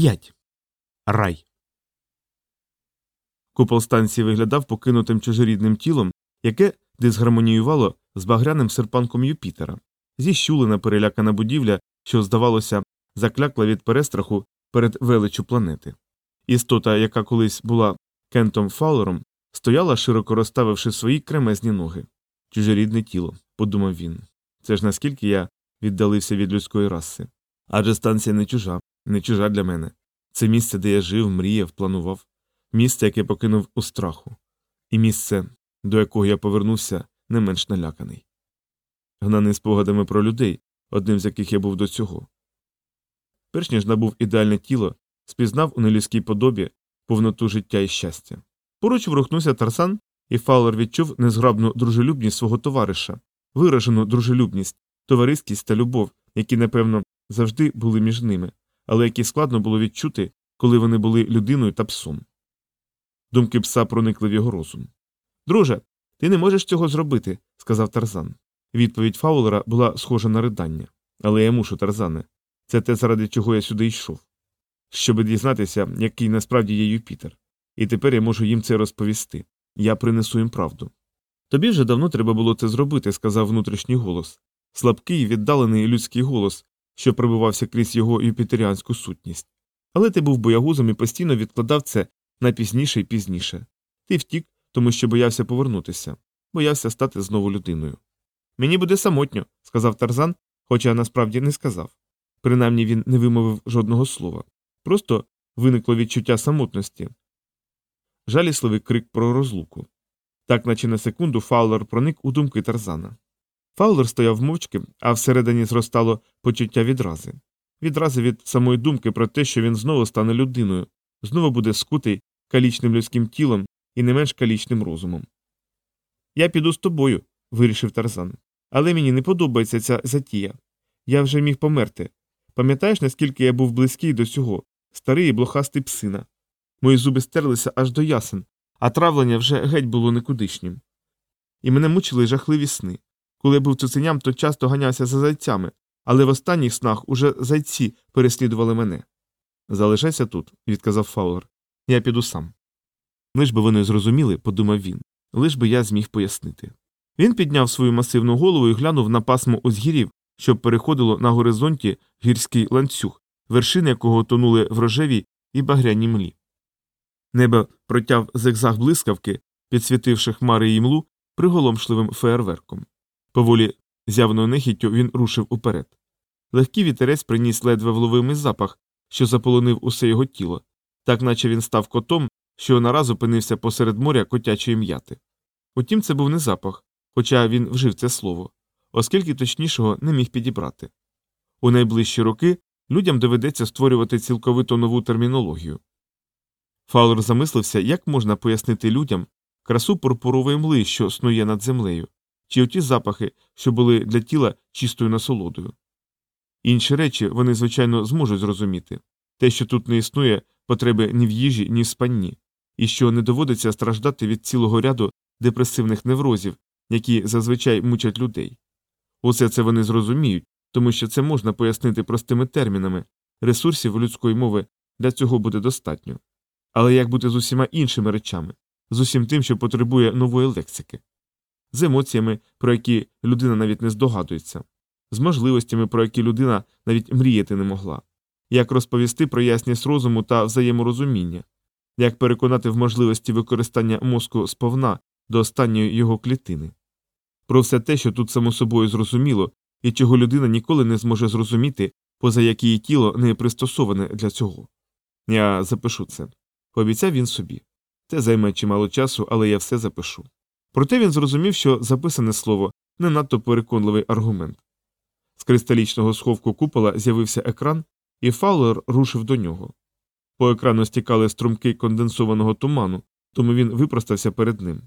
5. Рай. Купол станції виглядав покинутим чужорідним тілом, яке дисгармоніювало з багряним серпанком Юпітера, зіщулена перелякана будівля, що, здавалося, заклякла від перестраху перед величу планети. Істота, яка колись була Кентом Фаулером, стояла, широко розставивши свої кремезні ноги. Чужорідне тіло, подумав він. Це ж наскільки я віддалився від людської раси. Адже станція не чужа, не чужа для мене. Це місце, де я жив, мріяв, планував, місце, яке покинув у страху, і місце, до якого я повернувся не менш наляканий. Гнаний спогадами про людей, одним з яких я був до цього. Перш ніж набув ідеальне тіло, спізнав у нелюдській подобі повноту життя і щастя. Поруч ворухнувся Тарсан, і Фаулер відчув незграбну дружелюбність свого товариша, виражену дружелюбність, товариськість та любов, які, напевно, завжди були між ними, але які складно було відчути, коли вони були людиною та псом. Думки пса проникли в його розум. Друже, ти не можеш цього зробити, сказав Тарзан. Відповідь Фаулера була схожа на ридання. Але я мушу, Тарзане. Це те, заради чого я сюди йшов. Щоби дізнатися, який насправді є Юпітер. І тепер я можу їм це розповісти. Я принесу їм правду. Тобі вже давно треба було це зробити, сказав внутрішній голос. Слабкий, віддалений людський голос, що пробивався крізь його юпітеріанську сутність. Але ти був боягузом і постійно відкладав це на пізніше і пізніше. Ти втік, тому що боявся повернутися, боявся стати знову людиною. Мені буде самотньо, сказав Тарзан, хоча насправді не сказав. Принаймні він не вимовив жодного слова. Просто виникло відчуття самотності. Жалісливий крик про розлуку. Так, наче на секунду, Фаулер проник у думки Тарзана. Фаулер стояв мовчки, а всередині зростало почуття відрази. Відрази від самої думки про те, що він знову стане людиною, знову буде скутий калічним людським тілом і не менш калічним розумом. Я піду з тобою, вирішив Тарзан. Але мені не подобається ця затія. Я вже міг померти. Пам'ятаєш, наскільки я був близький до цього, старий і блохастий псина. Мої зуби стерлися аж до ясен, а травлення вже геть було никудишнім. І мене мучили жахливі сни. Коли був цуценям, то часто ганявся за зайцями, але в останніх снах уже зайці переслідували мене. Залишайся тут, відказав Фаулер. Я піду сам. Лиш би вони зрозуміли, подумав він, лиш би я зміг пояснити. Він підняв свою масивну голову і глянув на пасмо узгірів, що переходило на горизонті гірський ланцюг, вершини якого тонули в рожевій і багряній млі. Небо протяв зигзаг блискавки, підсвітивши хмари і млу приголомшливим феєрверком. Поволі з'явною нехіттю він рушив уперед. Легкий вітерець приніс ледве вловимий запах, що заполонив усе його тіло, так наче він став котом, що нараз опинився посеред моря котячої м'яти. Утім, це був не запах, хоча він вжив це слово, оскільки точнішого не міг підібрати. У найближчі роки людям доведеться створювати цілковито нову термінологію. Фаулер замислився, як можна пояснити людям красу пурпурової мли, що снує над землею, чи оті запахи, що були для тіла чистою насолодою. Інші речі вони, звичайно, зможуть зрозуміти те, що тут не існує потреби ні в їжі, ні в спанні, і що не доводиться страждати від цілого ряду депресивних неврозів, які зазвичай мучать людей. Усе це вони зрозуміють, тому що це можна пояснити простими термінами, ресурсів людської мови для цього буде достатньо. Але як бути з усіма іншими речами, з усім тим, що потребує нової лексики, з емоціями, про які людина навіть не здогадується, з можливостями, про які людина навіть мріяти не могла, як розповісти про ясність розуму та взаєморозуміння, як переконати в можливості використання мозку сповна до останньої його клітини, про все те, що тут само собою зрозуміло, і чого людина ніколи не зможе зрозуміти, поза як її тіло не пристосоване для цього. Я запишу це. Пообіцяв він собі. Це займе чимало часу, але я все запишу. Проте він зрозумів, що записане слово не надто переконливий аргумент. З кристалічного сховку купола з'явився екран, і Фаулер рушив до нього. По екрану стікали струмки конденсованого туману, тому він випростався перед ним.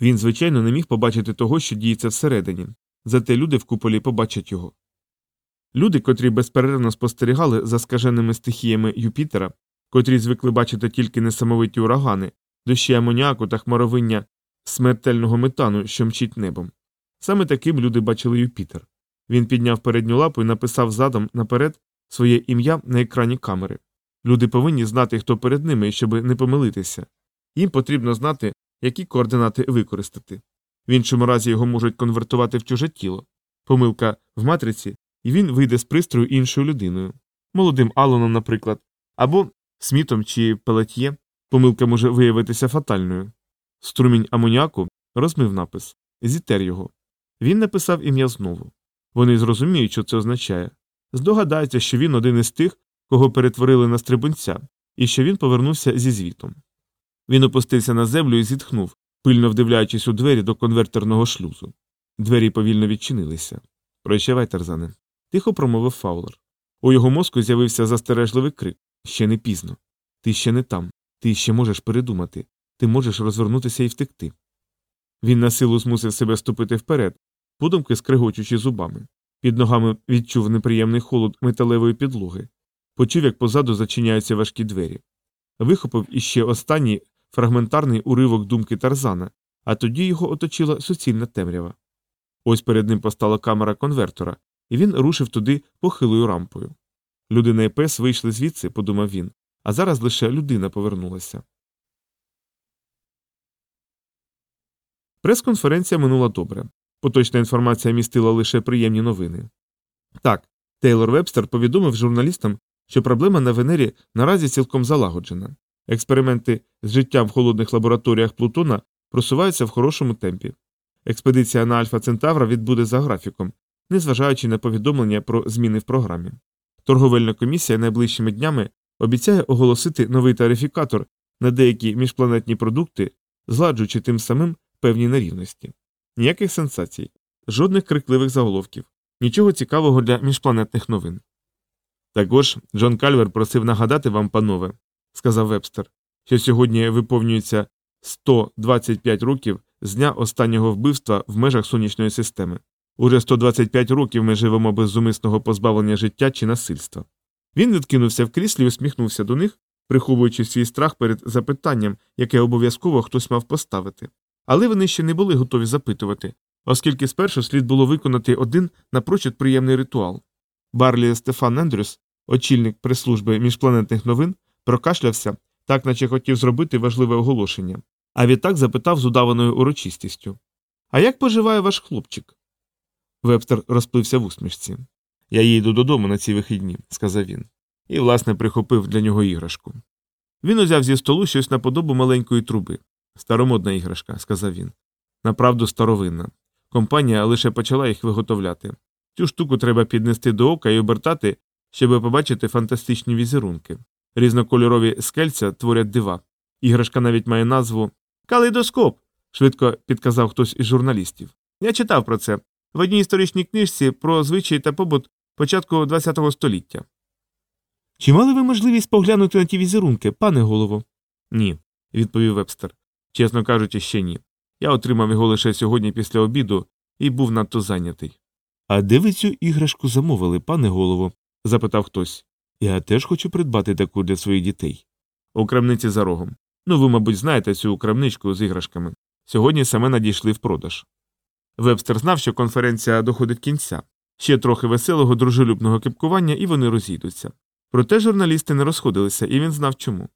Він, звичайно, не міг побачити того, що діється всередині, зате люди в куполі побачать його. Люди, котрі безперервно спостерігали за скаженими стихіями Юпітера, котрі звикли бачити тільки несамовиті урагани, дощі амоніаку та хмаровиння смертельного метану, що мчить небом. Саме таким люди бачили Юпітер. Він підняв передню лапу і написав задом наперед своє ім'я на екрані камери. Люди повинні знати, хто перед ними, щоб не помилитися. Їм потрібно знати, які координати використати. В іншому разі його можуть конвертувати в чуже тіло. Помилка в матриці, і він вийде з пристрою іншою людиною. Молодим Алоном, наприклад, або Смітом чи Пелет'є. Помилка може виявитися фатальною. Струмінь амоніаку розмив напис зітер його. Він написав ім'я знову. Вони зрозуміють, що це означає. Здогадаються, що він один із тих, кого перетворили на стрибунця, і що він повернувся зі звітом. Він опустився на землю і зітхнув, пильно вдивляючись у двері до конвертерного шлюзу. Двері повільно відчинилися. Прощавай, Тарзане. Тихо промовив Фаулер. У його мозку з'явився застережливий крик ще не пізно. Ти ще не там. Ти ще можеш передумати. Ти можеш розвернутися і втекти. Він на силу змусив себе ступити вперед, подумки скригочучи зубами. Під ногами відчув неприємний холод металевої підлоги, почув, як позаду зачиняються важкі двері. Вихопив іще останній фрагментарний уривок думки Тарзана, а тоді його оточила суцільна темрява. Ось перед ним постала камера конвертора, і він рушив туди похилою рампою. Людина і пес вийшли звідси, подумав він, а зараз лише людина повернулася. Прес-конференція минула добре. Поточна інформація містила лише приємні новини. Так, Тейлор Вебстер повідомив журналістам, що проблема на Венері наразі цілком залагоджена. Експерименти з життям в холодних лабораторіях Плутона просуваються в хорошому темпі. Експедиція на Альфа Центавра відбуде за графіком, незважаючи на повідомлення про зміни в програмі. Торговельна комісія найближчими днями обіцяє оголосити новий тарифікатор на деякі міжпланетні продукти, зладжуючи тим самим певні нерівності. Ніяких сенсацій, жодних крикливих заголовків, нічого цікавого для міжпланетних новин. Також Джон Кальвер просив нагадати вам, панове, сказав Вебстер, що сьогодні виповнюється 125 років з дня останнього вбивства в межах сонячної системи. Уже 125 років ми живемо без зумисного позбавлення життя чи насильства. Він відкинувся в кріслі і усміхнувся до них, приховуючи свій страх перед запитанням, яке обов'язково хтось мав поставити. Але вони ще не були готові запитувати, оскільки спершу слід було виконати один напрочуд приємний ритуал. Барлі Стефан Ендрюс, очільник прес-служби міжпланетних новин, прокашлявся, так наче хотів зробити важливе оголошення, а відтак запитав з удаваною урочистістю А як поживає ваш хлопчик? Вебстер розплився в усмішці. Я їду додому на ці вихідні, сказав він, і, власне, прихопив для нього іграшку. Він узяв зі столу щось на подобу маленької труби. Старомодна іграшка, сказав він. Направду старовинна. Компанія лише почала їх виготовляти. Цю штуку треба піднести до ока і обертати, щоб побачити фантастичні візерунки. Різнокольорові скельця творять дива. Іграшка навіть має назву Калейдоскоп. швидко підказав хтось із журналістів. Я читав про це в одній історичній книжці про звичай та побут початку ХХ століття. Чи мали ви можливість поглянути на ті візерунки, пане голово? Ні, відповів вебстер. Чесно кажучи, ще ні. Я отримав його лише сьогодні після обіду і був надто зайнятий. А де ви цю іграшку замовили, пане голово? запитав хтось. Я теж хочу придбати таку для своїх дітей. У крамниці за рогом. Ну, ви, мабуть, знаєте цю крамничку з іграшками. Сьогодні саме надійшли в продаж. Вебстер знав, що конференція доходить кінця, ще трохи веселого, дружелюбного кипкування, і вони розійдуться. Проте журналісти не розходилися, і він знав чому.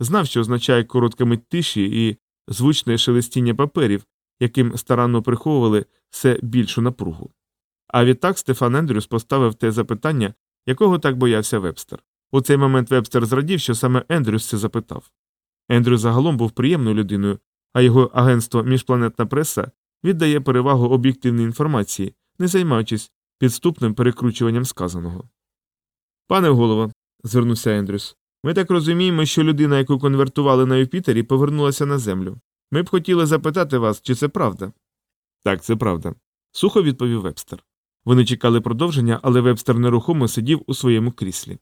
Знав, що означає коротка мить тиші і звучне шелестіння паперів, яким старанно приховували все більшу напругу. А відтак Стефан Ендрюс поставив те запитання, якого так боявся Вебстер. У цей момент Вебстер зрадів, що саме Ендрюс це запитав. Ендрю загалом був приємною людиною, а його агентство Міжпланетна преса віддає перевагу об'єктивній інформації, не займаючись підступним перекручуванням сказаного. Пане голово, звернувся Ендрюс, ми так розуміємо, що людина, яку конвертували на Юпітері, повернулася на землю. Ми б хотіли запитати вас, чи це правда. Так, це правда, сухо відповів Вебстер. Вони чекали продовження, але Вебстер нерухомо сидів у своєму кріслі.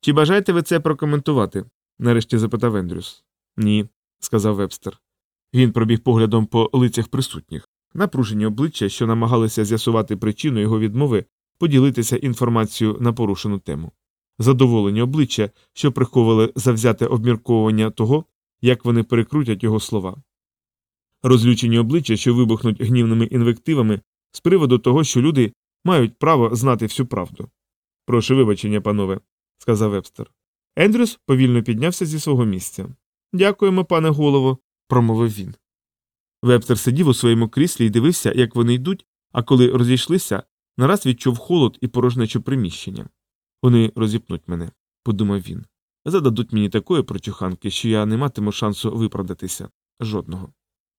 Чи бажаєте ви це прокоментувати? нарешті запитав Ендрюс. Ні, сказав Вебстер. Він пробіг поглядом по лицях присутніх, напружені обличчя, що намагалися з'ясувати причину його відмови поділитися інформацією на порушену тему, задоволені обличчя, що приховували завзяте обмірковування того, як вони перекрутять його слова, розлючені обличчя, що вибухнуть гнівними інвективами з приводу того, що люди мають право знати всю правду. Прошу вибачення, панове, сказав Вебстер. Ендрюс повільно піднявся зі свого місця. Дякуємо, пане голово, промовив він. Вебстер сидів у своєму кріслі і дивився, як вони йдуть, а коли розійшлися, нараз відчув холод і порожнечу приміщення. Вони розіпнуть мене, подумав він. Зададуть мені такої прочуханки, що я не матиму шансу виправдатися. Жодного.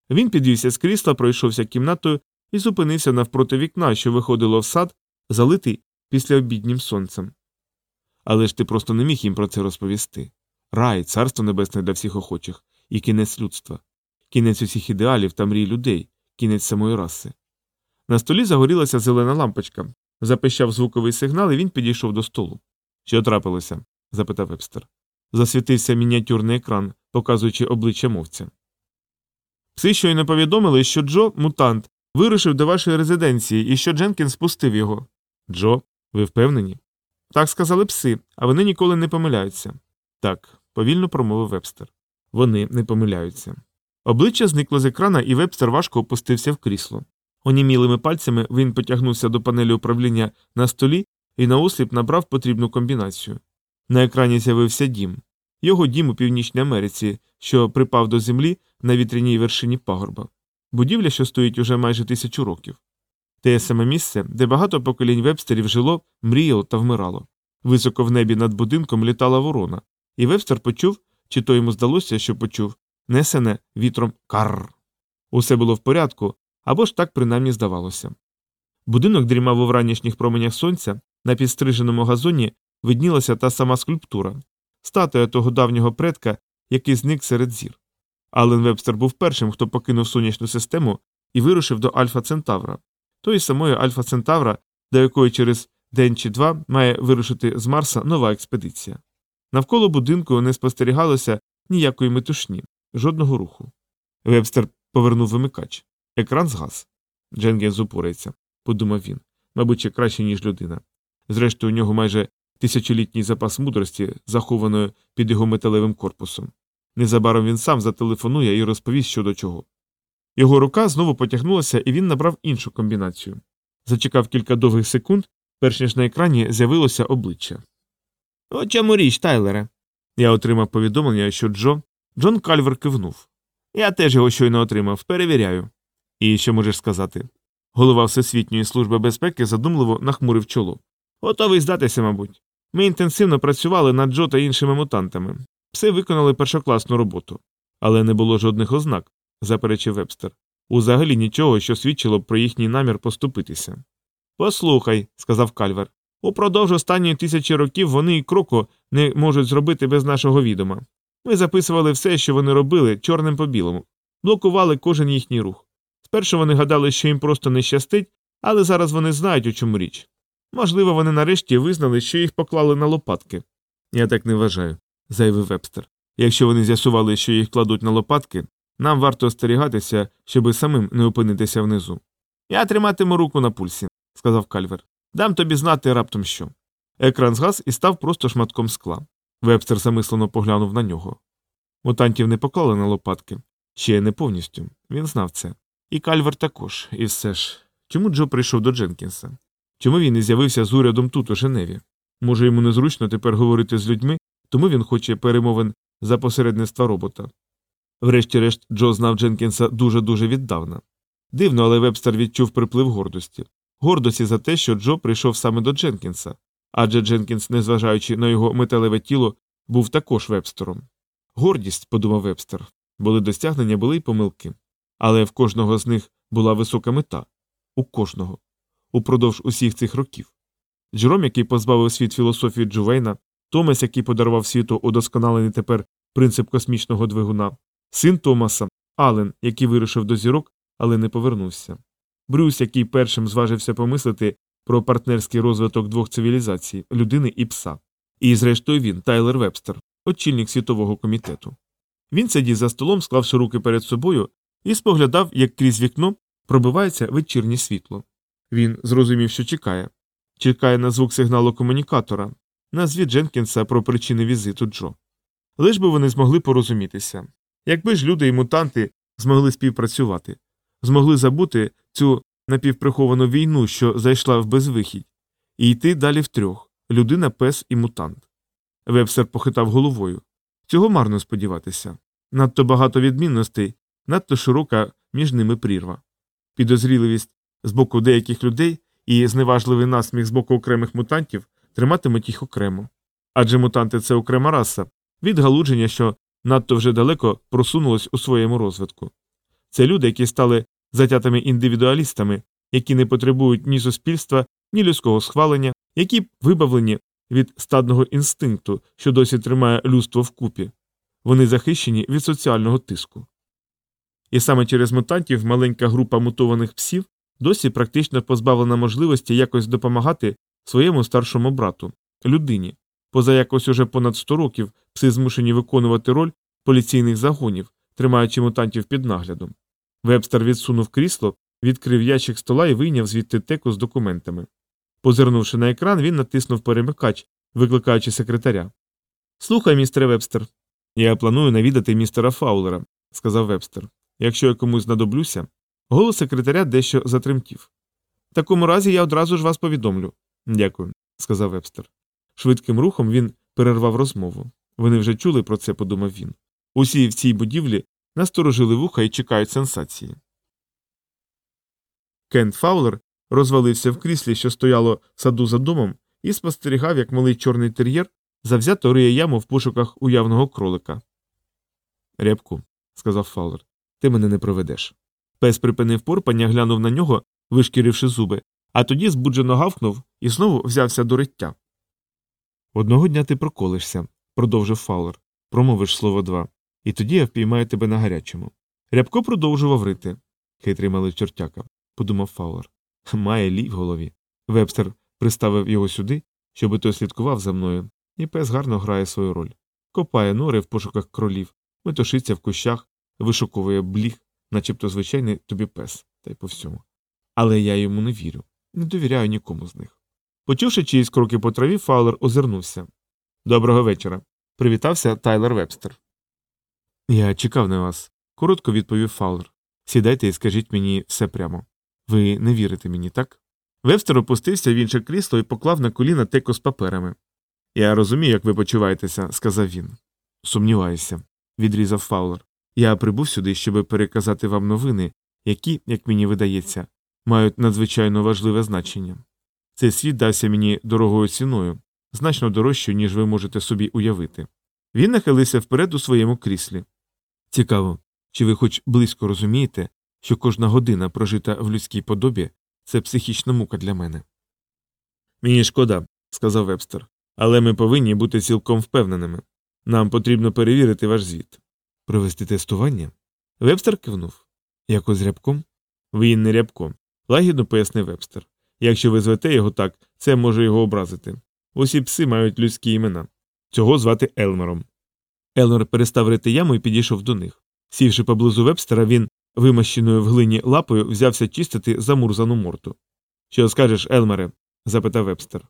Він підвівся з крісла, пройшовся кімнатою і зупинився навпроти вікна, що виходило в сад, залитий післяобіднім сонцем. Але ж ти просто не міг їм про це розповісти. Рай, царство небесне для всіх охочих, і кінець людства, кінець усіх ідеалів та мрій людей, кінець самої раси. На столі загорілася зелена лампочка, запищав звуковий сигнал, і він підійшов до столу. Що трапилося? запитав Вебстер. Засвітився мініатюрний екран, показуючи обличчя мовця. Пси щойно повідомили, що Джо, мутант, вирушив до вашої резиденції і що Дженкінс спустив його. Джо, ви впевнені? Так сказали пси, а вони ніколи не помиляються. Так, повільно промовив Вебстер. Вони не помиляються. Обличчя зникло з екрана, і Вебстер важко опустився в крісло. Онімілими пальцями він потягнувся до панелі управління на столі і наосліп набрав потрібну комбінацію. На екрані з'явився дім. Його дім у Північній Америці, що припав до землі на вітряній вершині пагорба. Будівля, що стоїть уже майже тисячу років. Те саме місце, де багато поколінь вебстерів жило, мріяло та вмирало. Високо в небі над будинком літала ворона, і вебстер почув, чи то йому здалося, що почув, несене вітром карр. Усе було в порядку, або ж так принаймні здавалося. Будинок дрімав у вранішніх променях сонця, на підстриженому газоні виднілася та сама скульптура, статуя того давнього предка, який зник серед зір. Ален Вебстер був першим, хто покинув сонячну систему і вирушив до Альфа Центавра, тої самої Альфа Центавра, до якої через день чи два має вирушити з Марса нова експедиція. Навколо будинку не спостерігалося ніякої метушні, жодного руху. Вебстер повернув вимикач. Екран згас. Дженгенс упорається, подумав він, мабуть, ще краще, ніж людина. Зрештою, у нього майже тисячолітній запас мудрості, захованої під його металевим корпусом. Незабаром він сам зателефонує і розповість що до чого. Його рука знову потягнулася, і він набрав іншу комбінацію. Зачекав кілька довгих секунд, перш ніж на екрані з'явилося обличчя. О чому річ, Тайлере? Я отримав повідомлення, що Джо. Джон Кальвер кивнув. Я теж його щойно отримав, перевіряю. І що можеш сказати? Голова Всесвітньої служби безпеки задумливо нахмурив чоло. Готовий здатися, мабуть. Ми інтенсивно працювали над Джо та іншими мутантами. Пси виконали першокласну роботу. Але не було жодних ознак, заперечив Вебстер. Узагалі нічого, що свідчило б про їхній намір поступитися. Послухай, сказав Кальвер. Упродовж останньої тисячі років вони і кроку не можуть зробити без нашого відома. Ми записували все, що вони робили, чорним по білому, блокували кожен їхній рух. Спершу вони гадали, що їм просто не щастить, але зараз вони знають, у чому річ. Можливо, вони нарешті визнали, що їх поклали на лопатки. Я так не вважаю, заявив Вебстер. Якщо вони з'ясували, що їх кладуть на лопатки, нам варто остерігатися, щоби самим не опинитися внизу. Я триматиму руку на пульсі, сказав Кальвер. Дам тобі знати раптом що. Екран згас і став просто шматком скла. Вебстер замислено поглянув на нього. Мутантів не поклали на лопатки, ще не повністю. Він знав це. І Кальвер також, і все ж. Чому Джо прийшов до Дженкінса? Чому він не з'явився з урядом тут, у Женеві? Може, йому незручно тепер говорити з людьми, тому він хоче перемовин за посередництва робота. Врешті-решт, Джо знав Дженкінса дуже дуже віддавна. Дивно, але Вебстер відчув приплив гордості. Гордості за те, що Джо прийшов саме до Дженкінса, адже Дженкінс, незважаючи на його металеве тіло, був також вебстером. Гордість, подумав Вебстер, були досягнення, були й помилки. Але в кожного з них була висока мета у кожного, упродовж усіх цих років. Джером, який позбавив світ філософії Джувейна, Томас, який подарував світу удосконалений тепер принцип космічного двигуна, син Томаса, Ален, який вирушив до зірок, але не повернувся. Брюс, який першим зважився помислити про партнерський розвиток двох цивілізацій людини і пса. І, зрештою, він, Тайлер Вебстер, очільник світового комітету. Він сидів за столом, склавши руки перед собою, і споглядав, як крізь вікно пробивається вечірнє світло. Він зрозумів, що чекає. Чекає на звук сигналу комунікатора, на звіт Дженкінса про причини візиту Джо. Лиш би вони змогли порозумітися. Якби ж люди і мутанти змогли співпрацювати, змогли забути цю напівприховану війну, що зайшла в безвихідь, і йти далі втрьох людина, пес і мутант. Вебстер похитав головою. Цього марно сподіватися. Надто багато відмінностей, надто широка між ними прірва. Підозріливість з боку деяких людей і зневажливий насміх з боку окремих мутантів триматимуть їх окремо. Адже мутанти це окрема раса, відгалудження, що надто вже далеко просунулось у своєму розвитку. Це люди, які стали затятими індивідуалістами, які не потребують ні суспільства, ні людського схвалення, які вибавлені від стадного інстинкту, що досі тримає людство вкупі. Вони захищені від соціального тиску. І саме через мутантів маленька група мутованих псів досі практично позбавлена можливості якось допомагати своєму старшому брату, людині. Поза якось уже понад 100 років пси змушені виконувати роль поліційних загонів, тримаючи мутантів під наглядом. Вебстер відсунув крісло, відкрив ящик стола і вийняв звідти теку з документами. Позирнувши на екран, він натиснув перемикач, викликаючи секретаря. Слухай, містер Вебстер. Я планую навідати містера Фаулера, сказав Вебстер. Якщо я комусь знадоблюся. Голос секретаря дещо затремтів. В такому разі я одразу ж вас повідомлю. Дякую, сказав Вебстер. Швидким рухом він перервав розмову. Вони вже чули про це, подумав він. Усі в цій будівлі насторожили вуха і чекають сенсації. Кент Фаулер розвалився в кріслі, що стояло в саду за домом, і спостерігав, як малий чорний тер'єр завзято риє яму в пошуках уявного кролика. Рябку, сказав Фаулер, ти мене не проведеш. Пес припинив порпання, глянув на нього, вишкіривши зуби, а тоді збуджено гавкнув і знову взявся до риття. Одного дня ти проколишся, продовжив Фаулер, промовиш слово два, і тоді я впіймаю тебе на гарячому. Рябко продовжував рити. Хитрий малий чортяка, подумав Фаулер. Має лій в голові. Вебстер приставив його сюди, щоби той слідкував за мною, і пес гарно грає свою роль. Копає нори в пошуках кролів, метушиться в кущах, вишуковує бліг, начебто звичайний тобі пес, та й по всьому. Але я йому не вірю, не довіряю нікому з них. Почувши чиїсь кроки по траві, Фаулер озирнувся. Доброго вечора. Привітався Тайлер Вебстер. Я чекав на вас, коротко відповів Фаулер. Сідайте і скажіть мені все прямо. Ви не вірите мені, так? Вебстер опустився в інше крісло і поклав на коліна теку з паперами. Я розумію, як ви почуваєтеся, сказав він. Сумніваюся, відрізав Фаулер. Я прибув сюди, щоб переказати вам новини, які, як мені видається, мають надзвичайно важливе значення. Цей світ дався мені дорогою ціною, значно дорожчою, ніж ви можете собі уявити. Він нахилився вперед у своєму кріслі. Цікаво, чи ви хоч близько розумієте, що кожна година, прожита в людській подобі, це психічна мука для мене. Мені шкода, сказав Вебстер, але ми повинні бути цілком впевненими. Нам потрібно перевірити ваш звіт. Провести тестування? Вебстер кивнув. Якось рябком? Він не рябком, лагідно пояснив Вебстер. Якщо ви звете його так, це може його образити. Усі пси мають людські імена. Цього звати Елмером. Елмер перестав рити яму і підійшов до них. Сівши поблизу вебстера, він, вимащеною в глині лапою, взявся чистити замурзану морту. Що скажеш, Елмере? запитав вебстер.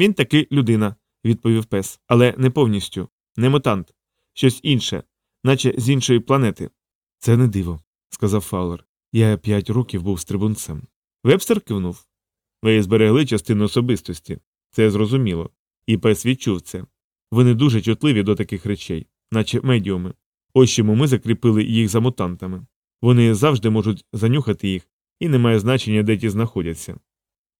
Він таки людина, відповів пес, але не повністю, не мутант, щось інше, наче з іншої планети. Це не диво, сказав Фаулер. Я п'ять років був стрибунцем. Вебстер кивнув. Ви зберегли частину особистості. Це зрозуміло. І пес відчув це. Вони дуже чутливі до таких речей, наче медіуми. Ось чому ми закріпили їх за мутантами. Вони завжди можуть занюхати їх, і немає значення, де ті знаходяться.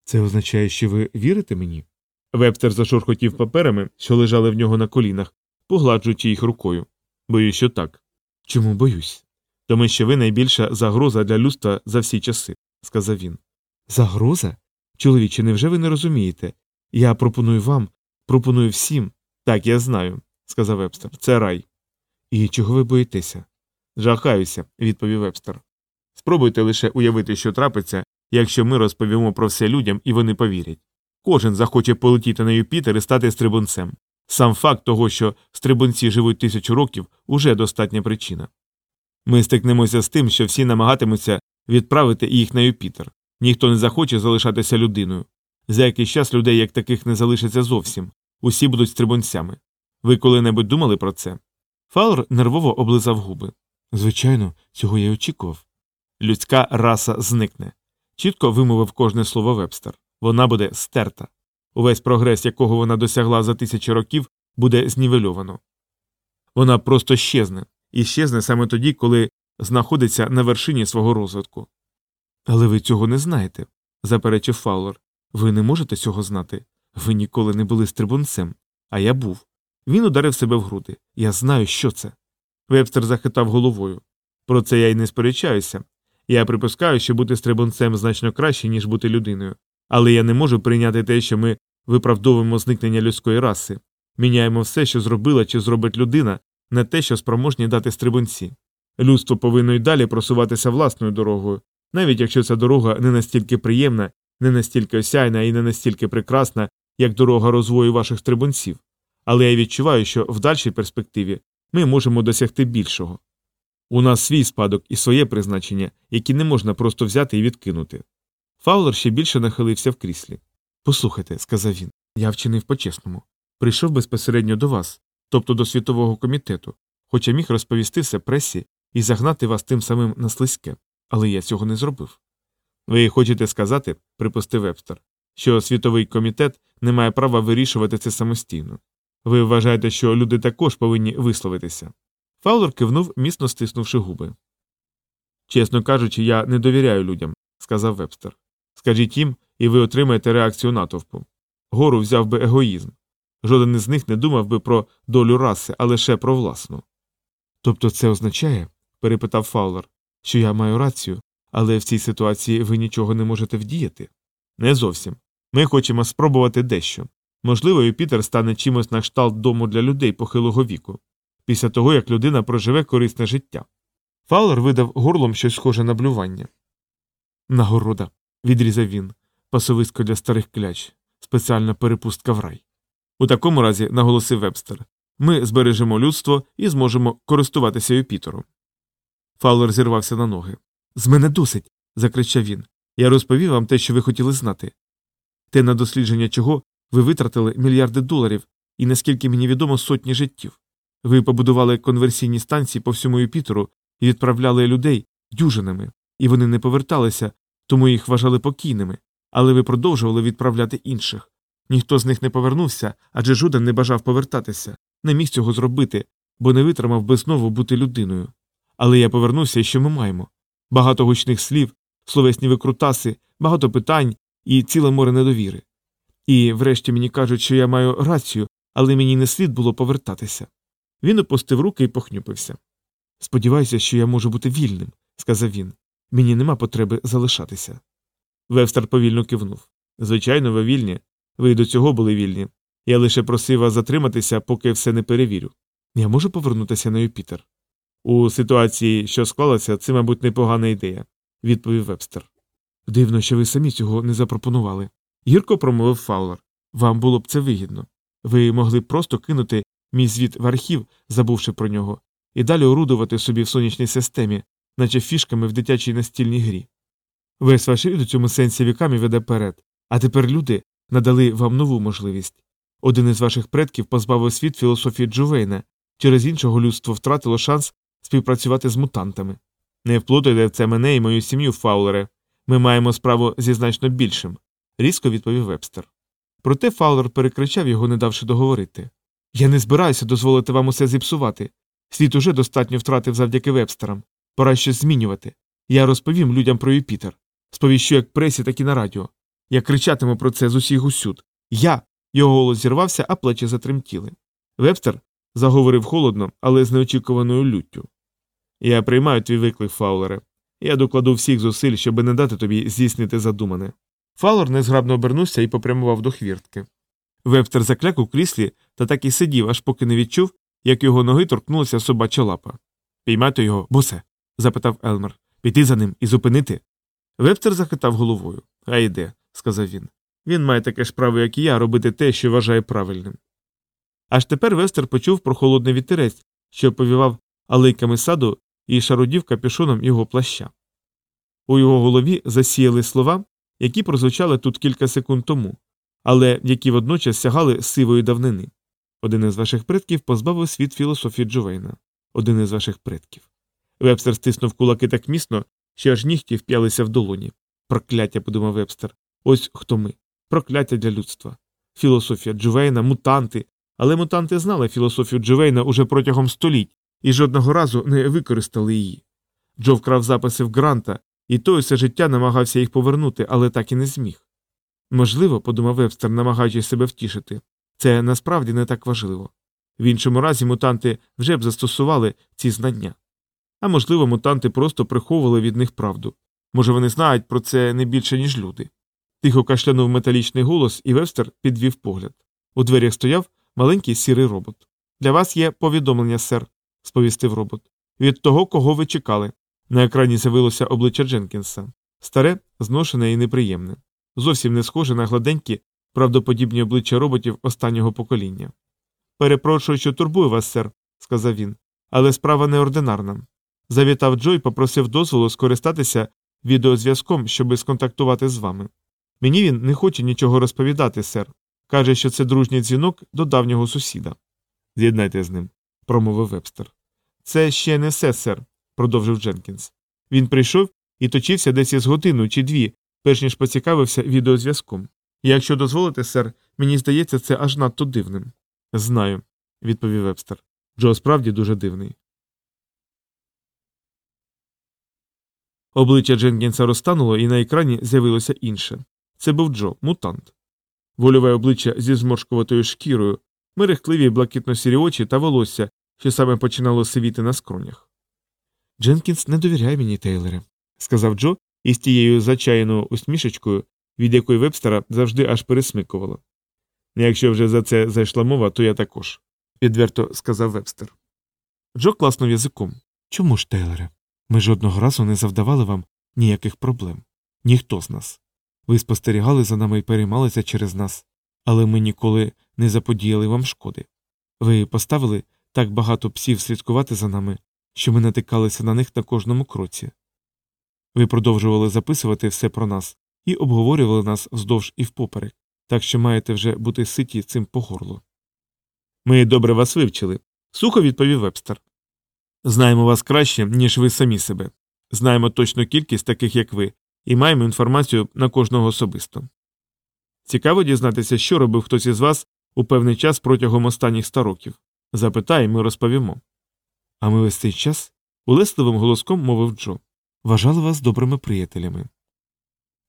Це означає, що ви вірите мені? Вебстер зашурхотів паперами, що лежали в нього на колінах, погладжуючи їх рукою. Боюсь, що так. Чому боюсь? Тому що ви найбільша загроза для людства за всі часи, сказав він. Загроза? Чоловіче, невже ви не розумієте? Я пропоную вам, пропоную всім. Так, я знаю, сказав Вебстер. Це рай. І чого ви боїтеся? Жахаюся, відповів Вебстер. Спробуйте лише уявити, що трапиться, якщо ми розповімо про все людям і вони повірять. Кожен захоче полетіти на Юпітер і стати стрибунцем. Сам факт того, що стрибунці живуть тисячу років, уже достатня причина. Ми стикнемося з тим, що всі намагатимуться відправити їх на Юпітер. Ніхто не захоче залишатися людиною. За якийсь час людей як таких не залишиться зовсім усі будуть стрибунцями. Ви коли-небудь думали про це? Фаур нервово облизав губи. Звичайно, цього я й очікував. Людська раса зникне. Чітко вимовив кожне слово вебстер. Вона буде стерта. Увесь прогрес, якого вона досягла за тисячі років, буде знівельовано. Вона просто щезне, і щезне саме тоді, коли знаходиться на вершині свого розвитку. Але ви цього не знаєте, заперечив Фаулер. Ви не можете цього знати. Ви ніколи не були стрибунцем, а я був. Він ударив себе в груди. Я знаю, що це. Вебстер захитав головою. Про це я й не сперечаюся. Я припускаю, що бути стрибунцем значно краще, ніж бути людиною. Але я не можу прийняти те, що ми виправдовуємо зникнення людської раси, міняємо все, що зробила чи зробить людина, на те, що спроможні дати стрибунці. Людство повинно й далі просуватися власною дорогою, навіть якщо ця дорога не настільки приємна, не настільки осяйна і не настільки прекрасна, як дорога розвою ваших стрибунців. Але я відчуваю, що в дальшій перспективі ми можемо досягти більшого. У нас свій спадок і своє призначення, які не можна просто взяти і відкинути. Фаулер ще більше нахилився в кріслі. Послухайте, сказав він, я вчинив по-чесному. Прийшов безпосередньо до вас, тобто до світового комітету, хоча міг розповісти все пресі і загнати вас тим самим на слизьке, але я цього не зробив. Ви хочете сказати, припустив Вебстер, що світовий комітет не має права вирішувати це самостійно. Ви вважаєте, що люди також повинні висловитися. Фаулер кивнув, міцно стиснувши губи. Чесно кажучи, я не довіряю людям, сказав Вебстер. Скажіть їм, і ви отримаєте реакцію натовпу. Гору взяв би егоїзм. Жоден із них не думав би про долю раси, а лише про власну. Тобто це означає, перепитав Фаулер, що я маю рацію, але в цій ситуації ви нічого не можете вдіяти? Не зовсім. Ми хочемо спробувати дещо. Можливо, Юпітер стане чимось на кшталт дому для людей похилого віку, після того як людина проживе корисне життя. Фаулер видав горлом щось схоже на блювання. Нагорода, відрізав він, пасовисько для старих кляч, спеціальна перепустка в рай. У такому разі, наголосив Вебстер, ми збережемо людство і зможемо користуватися Юпітером. Фаулер зірвався на ноги. З мене досить. закричав він. Я розповів вам те, що ви хотіли знати. Те, на дослідження чого ви витратили мільярди доларів і, наскільки мені відомо, сотні життів. Ви побудували конверсійні станції по всьому Юпітеру і відправляли людей дюжинами, і вони не поверталися, тому їх вважали покійними, але ви продовжували відправляти інших. Ніхто з них не повернувся, адже жоден не бажав повертатися, не міг цього зробити, бо не витримав би знову бути людиною. Але я повернувся і що ми маємо? Багато гучних слів, словесні викрутаси, багато питань і ціле море недовіри. І врешті мені кажуть, що я маю рацію, але мені не слід було повертатися. Він опустив руки і похнюпився. Сподіваюся, що я можу бути вільним, сказав він. Мені нема потреби залишатися. Вевстер повільно кивнув. Звичайно, ви вільні. Ви й до цього були вільні. Я лише просив вас затриматися, поки все не перевірю. Я можу повернутися на Юпітер? У ситуації, що склалася, це, мабуть, непогана ідея, відповів Вебстер. Дивно, що ви самі цього не запропонували. Гірко промовив Фаулер. Вам було б це вигідно. Ви могли б просто кинути мій звіт в архів, забувши про нього, і далі орудувати собі в сонячній системі, наче фішками в дитячій настільній грі. Весь ваш рід у цьому сенсі віками веде перед, а тепер люди надали вам нову можливість. Один із ваших предків позбавив світ філософії Джувейна, через іншого людство втратило шанс співпрацювати з мутантами. Не вплутайте в це мене і мою сім'ю, Фаулере. Ми маємо справу зі значно більшим, різко відповів Вебстер. Проте Фаулер перекричав його, не давши договорити. Я не збираюся дозволити вам усе зіпсувати. Світ уже достатньо втратив завдяки вебстерам. Пора щось змінювати. Я розповім людям про Юпітер. Сповіщу як пресі, так і на радіо. Я кричатиму про це з усіх усюд. Я. Його голос зірвався, а плечі затремтіли. Вебстер заговорив холодно, але з неочікуваною люттю. Я приймаю твій виклик, Фаулере. Я докладу всіх зусиль, щоб не дати тобі здійснити задумане. Фаулер незграбно обернувся і попрямував до хвіртки. Вебстер закляк у кріслі та так і сидів, аж поки не відчув, як його ноги торкнулася собача лапа. Піймати його, босе? Запитав Елмер. Піти за ним і зупинити. Вебстер захитав головою. А йде, сказав він. Він має таке ж право, як і я, робити те, що вважає правильним. Аж тепер Вестер почув про холодний вітерець, що повівав алейками саду і шарудів капюшоном його плаща. У його голові засіяли слова, які прозвучали тут кілька секунд тому, але які водночас сягали сивої давнини. Один із ваших предків позбавив світ філософії Джовейна. Один із ваших предків. Вебстер стиснув кулаки так міцно, що аж нігті вп'ялися в долоні. Прокляття, подумав Вебстер. Ось хто ми. Прокляття для людства. Філософія Джувейна, мутанти, Але мутанти знали філософію Дживейна уже протягом століть і жодного разу не використали її. Джо вкрав записи в Гранта, і той усе життя намагався їх повернути, але так і не зміг. Можливо, подумав Вебстер, намагаючись себе втішити, це насправді не так важливо. В іншому разі мутанти вже б застосували ці знання. А можливо, мутанти просто приховували від них правду. Може, вони знають про це не більше, ніж люди. Тихо кашлянув металічний голос, і Вебстер підвів погляд. У дверях стояв маленький сірий робот. Для вас є повідомлення, сер, сповістив робот. Від того, кого ви чекали. На екрані з'явилося обличчя Дженкінса. Старе, зношене і неприємне. Зовсім не схоже на гладенькі, правдоподібні обличчя роботів останнього покоління. Перепрошую, що турбую вас, сер, сказав він, але справа неординарна. Завітав Джой, попросив дозволу скористатися відеозв'язком, щоби сконтактувати з вами. Мені він не хоче нічого розповідати, сер. Каже, що це дружній дзвінок до давнього сусіда. З'єднайте з ним, промовив вебстер. Це ще не все, сер, продовжив Дженкінс. Він прийшов і точився десь із годину чи дві, перш ніж поцікавився відеозв'язком. Якщо дозволите, сер, мені здається, це аж надто дивним. Знаю, відповів вебстер. Джо справді дуже дивний. Обличчя Дженкінса розтануло, і на екрані з'явилося інше. Це був Джо, мутант. Вольове обличчя зі зморшкуватою шкірою, мерехтливі блакитно сірі очі та волосся, що саме починало сивіти на скронях. Дженкінс не довіряє мені, Тейлере, сказав Джо із тією зачаяною усмішечкою, від якої вебстера завжди аж пересмикувало. Якщо вже за це зайшла мова, то я також, відверто сказав вебстер. Джо класнув язиком. Чому ж, Тейлере? Ми жодного разу не завдавали вам ніяких проблем. Ніхто з нас. Ви спостерігали за нами і переймалися через нас, але ми ніколи не заподіяли вам шкоди. Ви поставили так багато псів слідкувати за нами, що ми натикалися на них на кожному кроці. Ви продовжували записувати все про нас і обговорювали нас вздовж і впоперек, так що маєте вже бути ситі цим по горлу. Ми добре вас вивчили, сухо відповів вебстер. Знаємо вас краще, ніж ви самі себе. Знаємо точну кількість таких, як ви, і маємо інформацію на кожного особисто. Цікаво дізнатися, що робив хтось із вас у певний час протягом останніх ста років. Запитай, ми розповімо. А ми весь цей час улесливим голоском мовив Джо. Вважали вас добрими приятелями.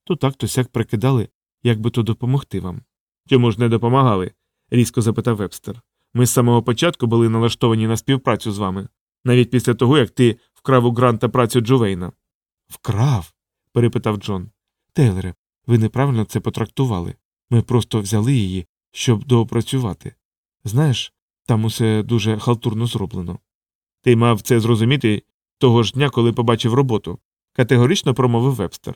То так то сяк прикидали, як би то допомогти вам. Чому ж не допомагали? різко запитав вебстер. Ми з самого початку були налаштовані на співпрацю з вами, навіть після того, як ти вкрав у гранта працю Джовейна. Вкрав? перепитав Джон. Тейлере, ви неправильно це потрактували. Ми просто взяли її, щоб доопрацювати. Знаєш, там усе дуже халтурно зроблено. Ти мав це зрозуміти того ж дня, коли побачив роботу, категорично промовив вебстер.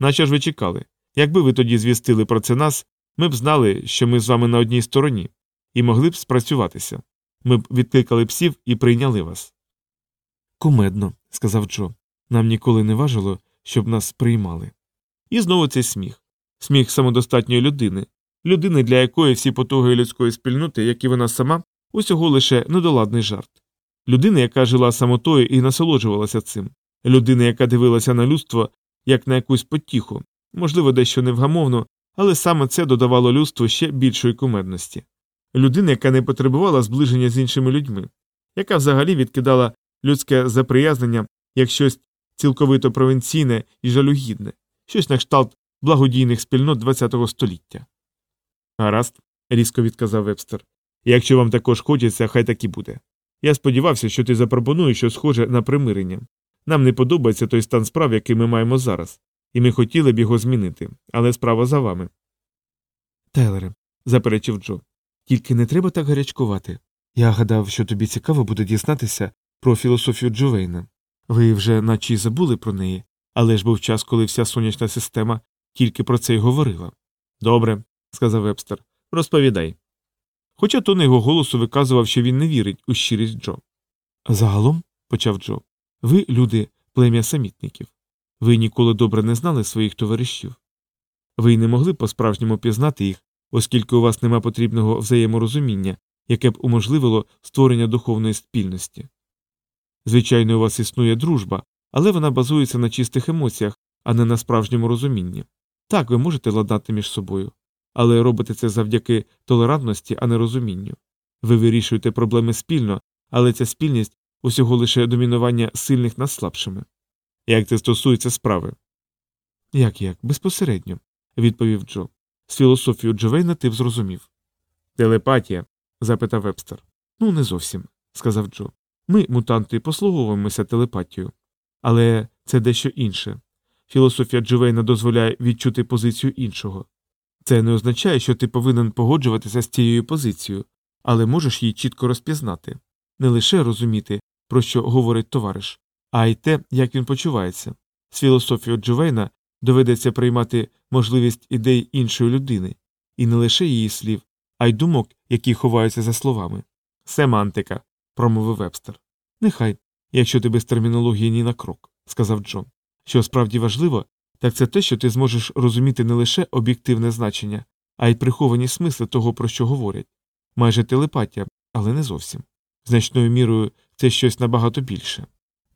Наче ж ви чекали. Якби ви тоді звістили про це нас, ми б знали, що ми з вами на одній стороні, і могли б спрацюватися. Ми б відкликали псів і прийняли вас. Кумедно, сказав Джо. Нам ніколи не важило, щоб нас приймали. І знову цей сміх сміх самодостатньої людини, людини, для якої всі потуги людської спільноти, як і вона сама, усього лише недоладний жарт. Людина, яка жила самотою і насолоджувалася цим, людина, яка дивилася на людство як на якусь потіху, можливо, дещо невгамовно, але саме це додавало людству ще більшої кумедності. Людина, яка не потребувала зближення з іншими людьми, яка взагалі відкидала людське заприязнення як щось цілковито провінційне і жалюгідне, щось на кшталт благодійних спільнот ХХ століття. Гаразд, різко відказав вебстер. Якщо вам також хочеться, хай так і буде. Я сподівався, що ти запропонуєш щось схоже на примирення. Нам не подобається той стан справ, який ми маємо зараз, і ми хотіли б його змінити, але справа за вами. Телере, заперечив Джо, тільки не треба так гарячкувати. Я гадав, що тобі цікаво буде дізнатися про філософію Джовейна. Ви вже наче й забули про неї, але ж був час, коли вся сонячна система тільки про це й говорила. Добре, сказав вебстер, розповідай. Хоча тон його голосу виказував, що він не вірить у щирість Джо. Загалом, почав Джо, ви, люди, плем'я самітників. Ви ніколи добре не знали своїх товаришів. Ви й не могли по справжньому пізнати їх, оскільки у вас нема потрібного взаєморозуміння, яке б уможливило створення духовної спільності. Звичайно, у вас існує дружба, але вона базується на чистих емоціях, а не на справжньому розумінні. Так, ви можете ладати між собою, але робите це завдяки толерантності, а не розумінню. Ви вирішуєте проблеми спільно, але ця спільність усього лише домінування сильних над слабшими. Як це стосується справи? Як як? Безпосередньо, відповів Джо. З філософію Джовейна ти б зрозумів. Телепатія? запитав Вебстер. Ну, не зовсім, сказав Джо. Ми, мутанти, послуговуємося телепатією. Але це дещо інше. Філософія Джовейна дозволяє відчути позицію іншого. Це не означає, що ти повинен погоджуватися з цією позицією, але можеш її чітко розпізнати, не лише розуміти, про що говорить товариш, а й те, як він почувається. З філософією Джовейна доведеться приймати можливість ідей іншої людини, і не лише її слів, а й думок, які ховаються за словами. Семантика, промовив Вебстер. Нехай, якщо ти без термінології ні на крок, сказав Джон. Що справді важливо, так це те, що ти зможеш розуміти не лише об'єктивне значення, а й приховані смисли того, про що говорять. Майже телепатія, але не зовсім. Значною мірою це щось набагато більше.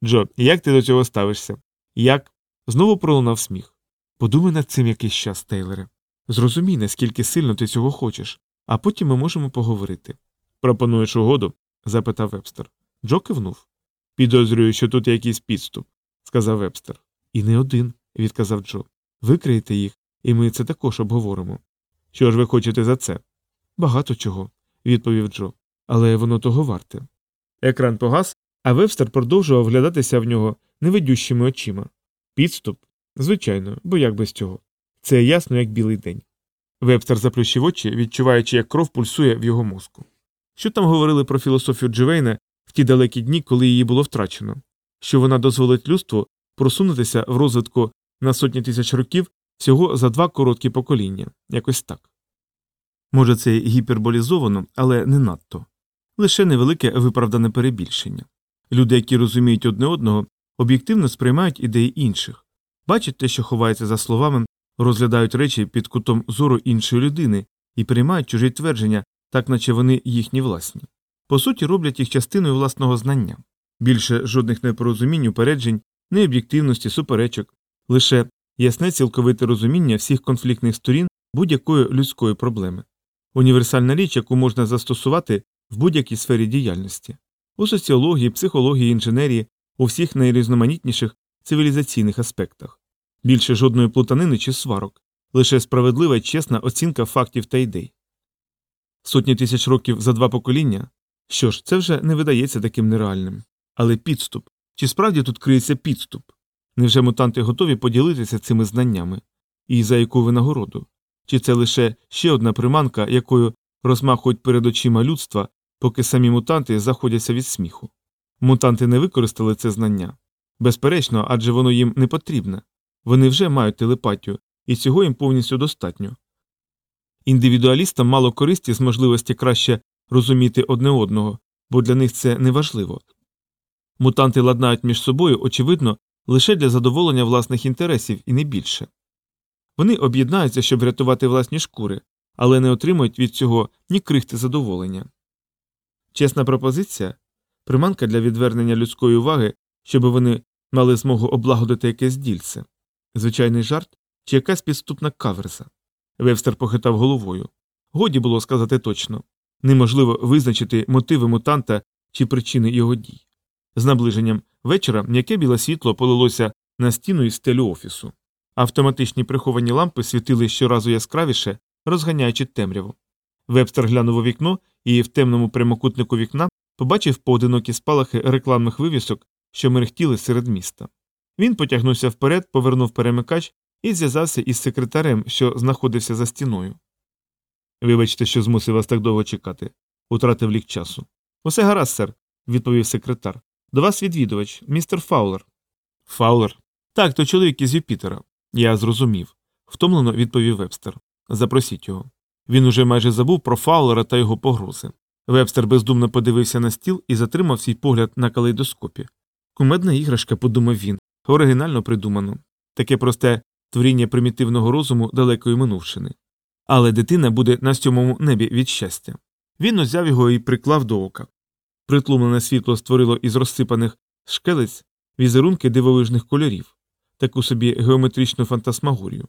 Джо, як ти до цього ставишся? Як? Знову пролунав сміх. Подумай над цим якийсь час, Тейлоре. Зрозумій, наскільки сильно ти цього хочеш, а потім ми можемо поговорити. Пропонуєш угоду? Запитав Вебстер. Джо кивнув. Підозрюю, що тут якийсь підступ, сказав Вебстер. І не один, відказав Джо. Викриєте їх, і ми це також обговоримо. Що ж ви хочете за це? Багато чого, відповів Джо. Але воно того варте. Екран погас, а Вебстер продовжував вглядатися в нього невидющими очима. Підступ? Звичайно, бо як без цього. Це ясно, як білий день. Вебстер заплющив очі, відчуваючи, як кров пульсує в його мозку. Що там говорили про філософію Дживейна в ті далекі дні, коли її було втрачено? Що вона дозволить людству просунутися в розвитку на сотні тисяч років всього за два короткі покоління, якось так. Може, це гіперболізовано, але не надто. Лише невелике виправдане перебільшення. Люди, які розуміють одне одного, об'єктивно сприймають ідеї інших, бачать те, що ховається за словами, розглядають речі під кутом зору іншої людини і приймають чужі твердження, так наче вони їхні власні. По суті, роблять їх частиною власного знання. Більше жодних непорозумінь, упереджень, необ'єктивності, суперечок, лише ясне цілковите розуміння всіх конфліктних сторін будь-якої людської проблеми. Універсальна річ, яку можна застосувати в будь-якій сфері діяльності у соціології, психології, інженерії, у всіх найрізноманітніших цивілізаційних аспектах. Більше жодної плутанини чи сварок, лише справедлива і чесна оцінка фактів та ідей. Сотні тисяч років за два покоління. Що ж, це вже не видається таким нереальним. Але підступ. Чи справді тут криється підступ? Невже мутанти готові поділитися цими знаннями? І за яку винагороду? Чи це лише ще одна приманка, якою розмахують перед очима людства, поки самі мутанти заходяться від сміху? Мутанти не використали це знання. Безперечно, адже воно їм не потрібне. Вони вже мають телепатію, і цього їм повністю достатньо. Індивідуалістам мало користі з можливості краще розуміти одне одного, бо для них це неважливо. Мутанти ладнають між собою, очевидно, лише для задоволення власних інтересів і не більше. Вони об'єднаються, щоб рятувати власні шкури, але не отримують від цього ні крихти задоволення. Чесна пропозиція приманка для відвернення людської уваги, щоб вони мали змогу облагодити якесь дільце, звичайний жарт чи якась підступна каверза. Вебстер похитав головою. Годі було сказати точно неможливо визначити мотиви мутанта чи причини його дій. З наближенням вечора м'яке біле світло полилося на стіну і стелю офісу. Автоматичні приховані лампи світили щоразу яскравіше, розганяючи темряву. Вебстер глянув у вікно і в темному прямокутнику вікна побачив поодинокі спалахи рекламних вивісок, що мерехтіли серед міста. Він потягнувся вперед, повернув перемикач і зв'язався із секретарем, що знаходився за стіною. Вибачте, що змусив вас так довго чекати, утратив лік часу. Усе гаразд, сер, відповів секретар. До вас відвідувач, містер Фаулер. Фаулер? Так, то чоловік із Юпітера. Я зрозумів, втомлено відповів Вебстер. Запросіть його. Він уже майже забув про Фаулера та його погрози. Вебстер бездумно подивився на стіл і затримав свій погляд на калейдоскопі. Кумедна іграшка, подумав він, оригінально придумано. Таке просте творіння примітивного розуму далекої минувшини. Але дитина буде на сьомому небі від щастя. Він узяв його і приклав до ока. Притлумлене світло створило із розсипаних шкелець візерунки дивовижних кольорів, таку собі геометричну фантасмагорію.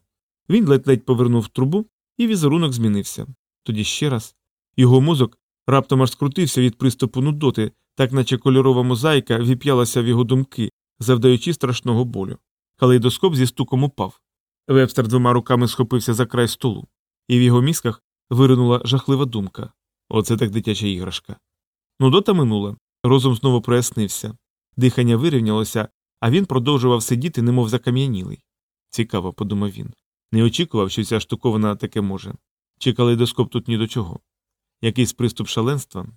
Він ледь-ледь повернув трубу, і візерунок змінився. Тоді ще раз. Його мозок Раптом аж скрутився від приступу нудоти, так наче кольорова мозаїка віп'ялася в його думки, завдаючи страшного болю. Калейдоскоп зі стуком упав. Вебстер двома руками схопився за край столу, і в його мізках виринула жахлива думка оце так дитяча іграшка. Нудота минула, розум знову прояснився, дихання вирівнялося, а він продовжував сидіти, немов закам'янілий. Цікаво, подумав він. Не очікував, що ця штуковина таке може. Чи калейдоскоп тут ні до чого. Якийсь приступ шаленства,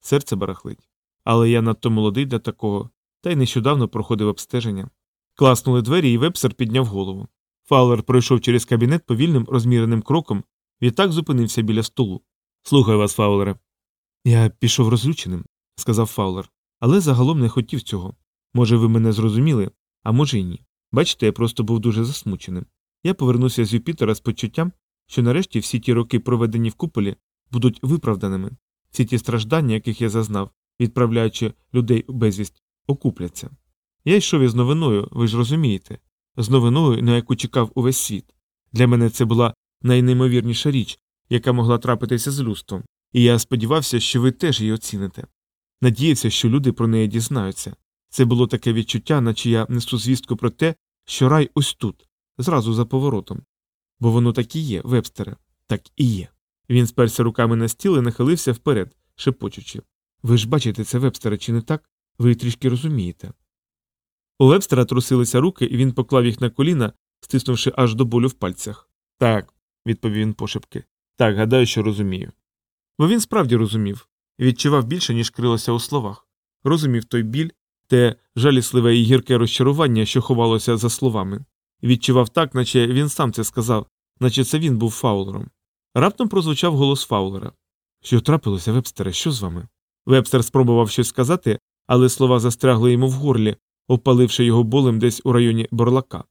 серце барахлить. Але я надто молодий для такого, та й нещодавно проходив обстеження. Класнули двері, і вебсер підняв голову. Фаулер пройшов через кабінет повільним розміреним кроком, відтак зупинився біля столу. Слухаю вас, Фаулере. Я пішов розлюченим, сказав Фаулер, але загалом не хотів цього. Може, ви мене зрозуміли, а може й ні. Бачите, я просто був дуже засмученим. Я повернувся з Юпітера з почуттям, що нарешті всі ті роки, проведені в куполі, будуть виправданими, всі ті страждання, яких я зазнав, відправляючи людей у безвість, окупляться. Я йшов із новиною, ви ж розумієте, з новиною, на яку чекав увесь світ. Для мене це була найнеймовірніша річ, яка могла трапитися з люстом, і я сподівався, що ви теж її оціните. Надіявся, що люди про неї дізнаються. Це було таке відчуття, наче я несу звістку про те, що рай ось тут, зразу за поворотом. Бо воно так і є, вебстере, так і є. Він сперся руками на стіл і нахилився вперед, шепочучи. Ви ж бачите це, вебстере, чи не так? Ви трішки розумієте. У вебстера трусилися руки, і він поклав їх на коліна, стиснувши аж до болю в пальцях. Так, відповів він пошепки. Так, гадаю, що розумію. Бо він справді розумів, відчував більше, ніж крилося у словах. Розумів той біль, те жалісливе і гірке розчарування, що ховалося за словами. Відчував так, наче він сам це сказав, наче це він був фаулером. Раптом прозвучав голос Фаулера. Що трапилося, вебстере, що з вами? Вебстер спробував щось сказати, але слова застрягли йому в горлі, опаливши його болем десь у районі борлака.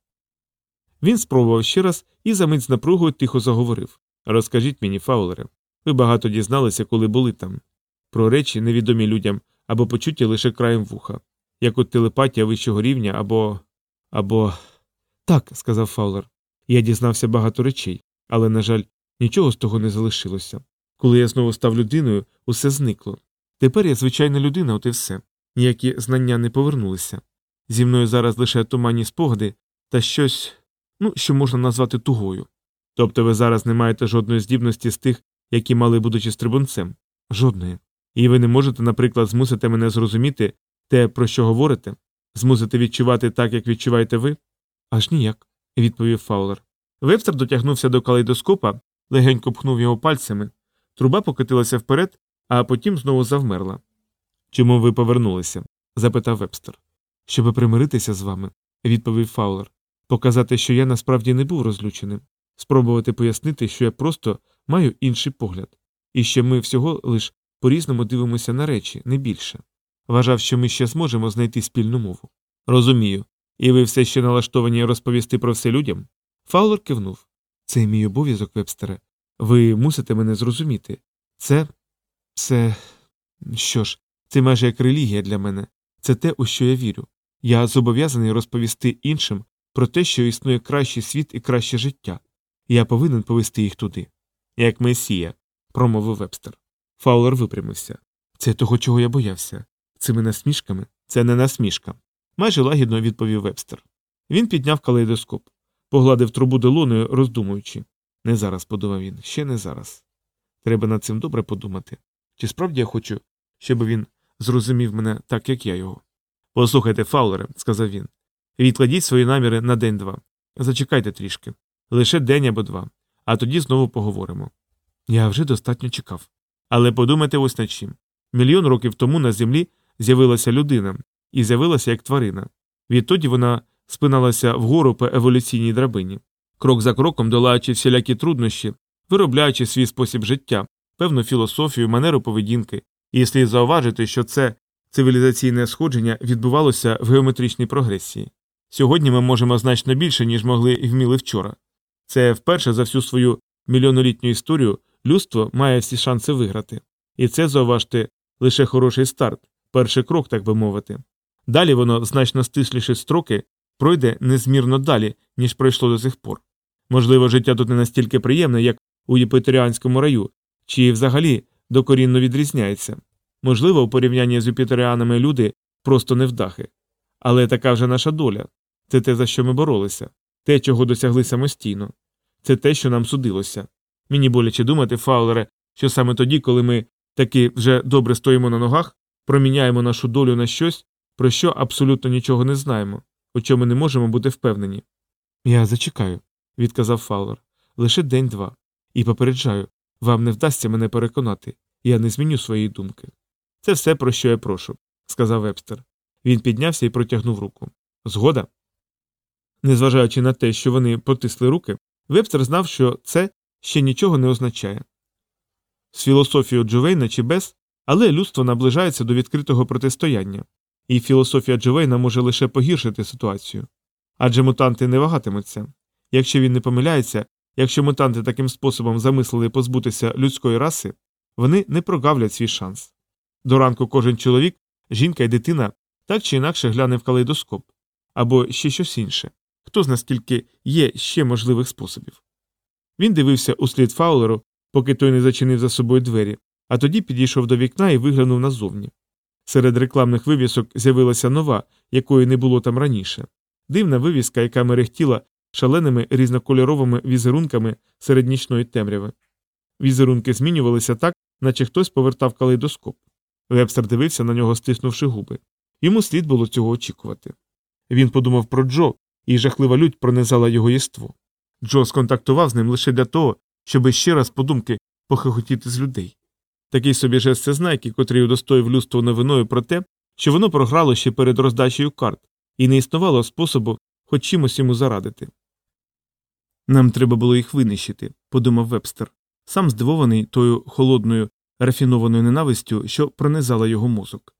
Він спробував ще раз і за мить з напругою тихо заговорив Розкажіть мені, Фаулере, ви багато дізналися, коли були там. Про речі, невідомі людям або почуті лише краєм вуха, як от телепатія вищого рівня або. або. Так, сказав Фаулер. Я дізнався багато речей, але, на жаль, нічого з того не залишилося. Коли я знову став людиною, усе зникло. Тепер я звичайна людина, от і все. Ніякі знання не повернулися. Зі мною зараз лише туманні спогади та щось, ну, що можна назвати тугою. Тобто ви зараз не маєте жодної здібності з тих, які мали будучи стрибунцем? Жодної. І ви не можете, наприклад, змусити мене зрозуміти те, про що говорите, змусити відчувати так, як відчуваєте ви? Аж ніяк, відповів Фаулер. Вебстер дотягнувся до калейдоскопа, легенько пхнув його пальцями, труба покотилася вперед, а потім знову завмерла. Чому ви повернулися? запитав Вебстер. Щоби примиритися з вами, відповів Фаулер, показати, що я насправді не був розлюченим, спробувати пояснити, що я просто маю інший погляд, і що ми всього лиш по різному дивимося на речі, не більше. Вважав, що ми ще зможемо знайти спільну мову. Розумію. І ви все ще налаштовані розповісти про все людям? Фаулер кивнув. Це мій обов'язок, вебстере. Ви мусите мене зрозуміти. Це. це. що ж, це майже як релігія для мене. Це те, у що я вірю. Я зобов'язаний розповісти іншим про те, що існує кращий світ і краще життя. Я повинен повести їх туди. Як месія, промовив вебстер. Фаулер випрямився. Це того, чого я боявся. Цими насмішками це не насмішка. Майже лагідно відповів вебстер. Він підняв калейдоскоп, погладив трубу долоною, роздумуючи. Не зараз, подумав він, ще не зараз. Треба над цим добре подумати. Чи справді я хочу, щоб він зрозумів мене так, як я його? Послухайте, Фаулере, сказав він. Відкладіть свої наміри на день-два. Зачекайте трішки. Лише день або два, а тоді знову поговоримо. Я вже достатньо чекав. Але подумайте ось над чим. Мільйон років тому на землі з'явилася людина і з'явилася як тварина. Відтоді вона спиналася вгору по еволюційній драбині, крок за кроком долаючи всілякі труднощі, виробляючи свій спосіб життя, певну філософію, манеру поведінки, і слід зауважити, що це цивілізаційне сходження відбувалося в геометричній прогресії. Сьогодні ми можемо значно більше, ніж могли і вміли вчора. Це вперше за всю свою мільйонолітню історію людство має всі шанси виграти. І це, зауважте, лише хороший старт, перший крок, так би мовити. Далі воно значно стисліші строки пройде незмірно далі, ніж пройшло до сих пор. Можливо, життя тут не настільки приємне, як у Єпитеріанському раю, чи взагалі докорінно відрізняється. Можливо, у порівнянні з юпітеріанами люди просто невдахи. Але така вже наша доля це те, за що ми боролися, те, чого досягли самостійно, це те, що нам судилося. Мені боляче думати, Фаулере, що саме тоді, коли ми таки вже добре стоїмо на ногах, проміняємо нашу долю на щось, про що абсолютно нічого не знаємо, у чому не можемо бути впевнені. Я зачекаю, відказав Фаулер. Лише день-два. І попереджаю, вам не вдасться мене переконати, я не зміню своєї думки. Це все, про що я прошу, сказав Вебстер. Він піднявся і протягнув руку. Згода. Незважаючи на те, що вони потисли руки, Вебстер знав, що це ще нічого не означає. З філософією Джувейна чи без, але людство наближається до відкритого протистояння, і філософія Джувейна може лише погіршити ситуацію. Адже мутанти не вагатимуться. Якщо він не помиляється, якщо мутанти таким способом замислили позбутися людської раси, вони не прогавлять свій шанс. До ранку кожен чоловік, жінка і дитина так чи інакше гляне в калейдоскоп або ще щось інше. Хто з скільки є ще можливих способів. Він дивився у слід Фаулеру, поки той не зачинив за собою двері, а тоді підійшов до вікна і виглянув назовні. Серед рекламних вивісок з'явилася нова, якої не було там раніше. Дивна вивіска, яка мерехтіла шаленими різнокольоровими візерунками серед нічної темряви. Візерунки змінювалися так, наче хтось повертав калейдоскоп. Вебстер дивився на нього, стиснувши губи. Йому слід було цього очікувати. Він подумав про Джо, і жахлива лють пронизала його єство. Джо сконтактував з ним лише для того, щоб ще раз подумки похихотіти з людей. Такий собі жест всезнайки, котрий удостоїв людство новиною про те, що воно програло ще перед роздачею карт, і не існувало способу хоч чимось йому зарадити. Нам треба було їх винищити, подумав вебстер, сам здивований тою холодною, рафінованою ненавистю, що пронизала його мозок.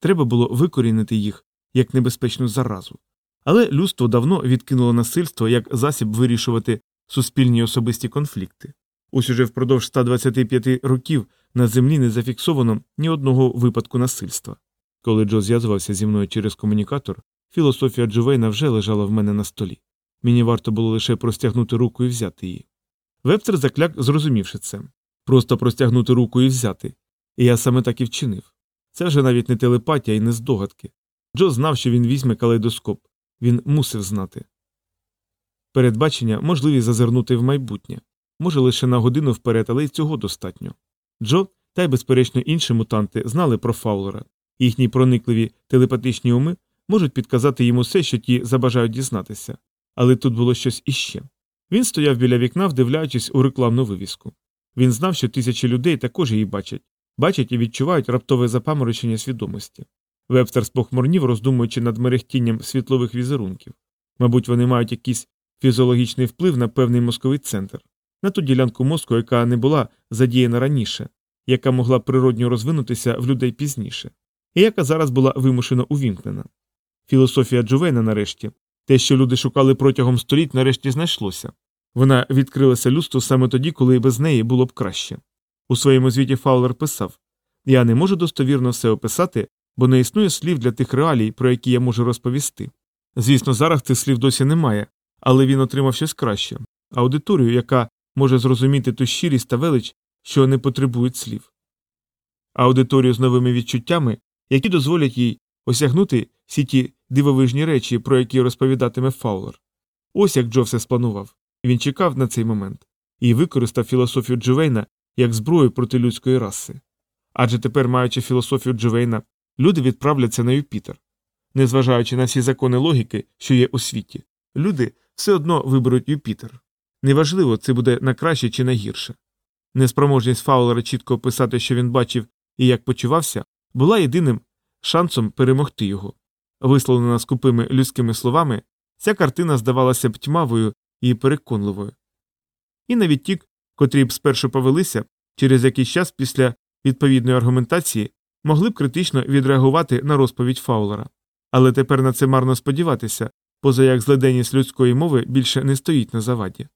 Треба було викорінити їх як небезпечну заразу. Але людство давно відкинуло насильство як засіб вирішувати суспільні особисті конфлікти. Ось уже впродовж 125 років на землі не зафіксовано ні одного випадку насильства. Коли Джо зв'язувався зі мною через комунікатор, філософія Джувейна вже лежала в мене на столі. Мені варто було лише простягнути руку і взяти її. Вебстер закляк, зрозумівши це просто простягнути руку і взяти. І я саме так і вчинив. Це вже навіть не телепатія і не здогадки. Джо знав, що він візьме калейдоскоп. Він мусив знати. Передбачення можливість зазирнути в майбутнє. Може, лише на годину вперед, але й цього достатньо. Джо та й, безперечно, інші мутанти знали про Фаулера. Їхні проникливі телепатичні уми можуть підказати йому все, що ті забажають дізнатися. Але тут було щось іще. Він стояв біля вікна, вдивляючись у рекламну вивіску. Він знав, що тисячі людей також її бачать, бачать і відчувають раптове запаморочення свідомості. Вебстер спохмурнів, роздумуючи над мерехтінням світлових візерунків. Мабуть, вони мають якийсь фізіологічний вплив на певний мозковий центр, на ту ділянку мозку, яка не була задіяна раніше, яка могла природньо розвинутися в людей пізніше, і яка зараз була вимушено увімкнена. Філософія Джувейна, нарешті, те, що люди шукали протягом століть, нарешті знайшлося. Вона відкрилася людству саме тоді, коли без неї було б краще. У своєму звіті Фаулер писав Я не можу достовірно все описати, бо не існує слів для тих реалій, про які я можу розповісти. Звісно, зараз цих слів досі немає, але він отримав щось краще аудиторію, яка може зрозуміти ту щирість та велич, що не потребують слів. Аудиторію з новими відчуттями, які дозволять їй осягнути всі ті дивовижні речі, про які розповідатиме Фаулер. Ось як Джо все спланував. Він чекав на цей момент і використав філософію Джувейна як зброю проти людської раси. Адже тепер, маючи філософію Джувейна, люди відправляться на Юпітер. Незважаючи на всі закони логіки, що є у світі, люди все одно виберуть Юпітер. Неважливо, це буде на краще чи на гірше. Неспроможність Фаулера чітко описати, що він бачив і як почувався, була єдиним шансом перемогти його. Висловлена скупими людськими словами, ця картина здавалася б тьмавою і переконливою. І навіть ті, котрі б спершу повелися, через якийсь час після відповідної аргументації могли б критично відреагувати на розповідь Фаулера. Але тепер на це марно сподіватися, поза як зледеність людської мови більше не стоїть на заваді.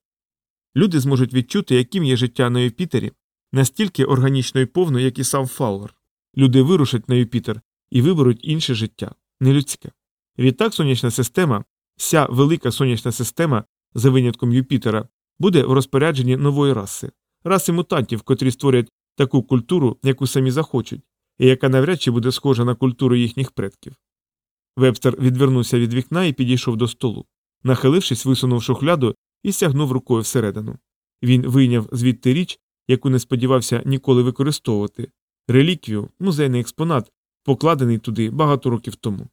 Люди зможуть відчути, яким є життя на Юпітері, настільки органічно і повно, як і сам Фаулер. Люди вирушать на Юпітер і виберуть інше життя, не людське. Відтак сонячна система, вся велика сонячна система, за винятком Юпітера, буде в розпорядженні нової раси, раси мутантів, котрі створять таку культуру, яку самі захочуть, і яка навряд чи буде схожа на культуру їхніх предків. Вебстер відвернувся від вікна і підійшов до столу. Нахилившись, висунув шухляду і стягнув рукою всередину. Він вийняв звідти річ, яку не сподівався ніколи використовувати реліквію, музейний експонат, покладений туди багато років тому.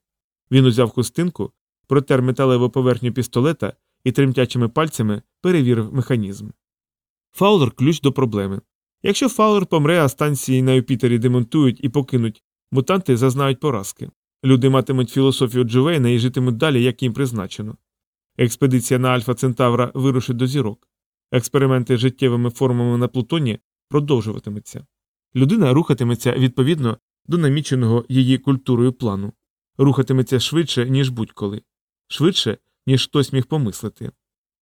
Він узяв хустинку, протер металеву поверхню пістолета і тремтячими пальцями перевірив механізм. Фаулер ключ до проблеми. Якщо Фаулер помре, а станції на Юпітері демонтують і покинуть, мутанти зазнають поразки. Люди матимуть філософію Джувейна і житимуть далі, як їм призначено. Експедиція на Альфа Центавра вирушить до зірок. Експерименти з життєвими формами на Плутоні продовжуватимуться. Людина рухатиметься відповідно до наміченого її культурою плану, рухатиметься швидше, ніж будь-коли, швидше, ніж хтось міг помислити.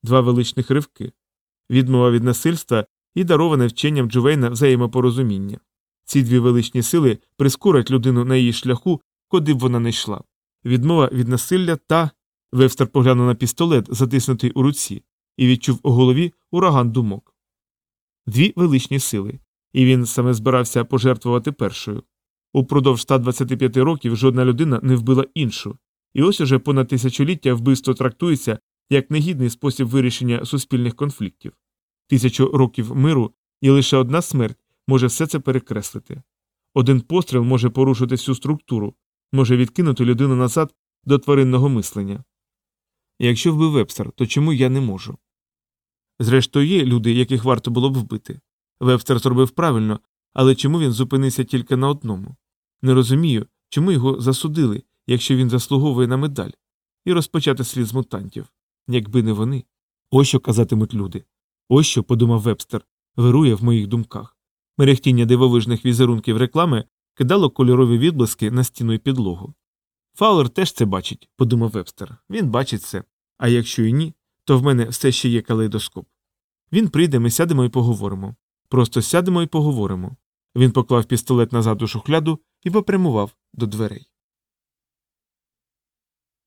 Два величних ривки відмова від насильства і дароване вченням Джувейна взаємопорозуміння. Ці дві величні сили прискорять людину на її шляху, куди б вона не йшла. Відмова від насилля та. Вевстер поглянув на пістолет, затиснутий у руці, і відчув у голові ураган думок. Дві величні сили, і він саме збирався пожертвувати першою. Упродовж 125 років жодна людина не вбила іншу, і ось уже понад тисячоліття вбивство трактується як негідний спосіб вирішення суспільних конфліктів. Тисячу років миру і лише одна смерть може все це перекреслити. Один постріл може порушити всю структуру, може відкинути людину назад до тваринного мислення. Якщо вбив Вебстер, то чому я не можу? Зрештою, є люди, яких варто було б вбити. Вебстер зробив правильно, але чому він зупинився тільки на одному? Не розумію, чому його засудили, якщо він заслуговує на медаль, і розпочати слід з мутантів. Якби не вони. Ось що казатимуть люди. Ось що, подумав Вебстер, вирує в моїх думках. Мерехтіння дивовижних візерунків реклами кидало кольорові відблиски на стіну й підлогу. Фаулер теж це бачить, подумав Вебстер. Він бачить це. А якщо і ні, то в мене все ще є калейдоскоп. Він прийде, ми сядемо і поговоримо. Просто сядемо і поговоримо. Він поклав пістолет назад у шухляду і попрямував до дверей.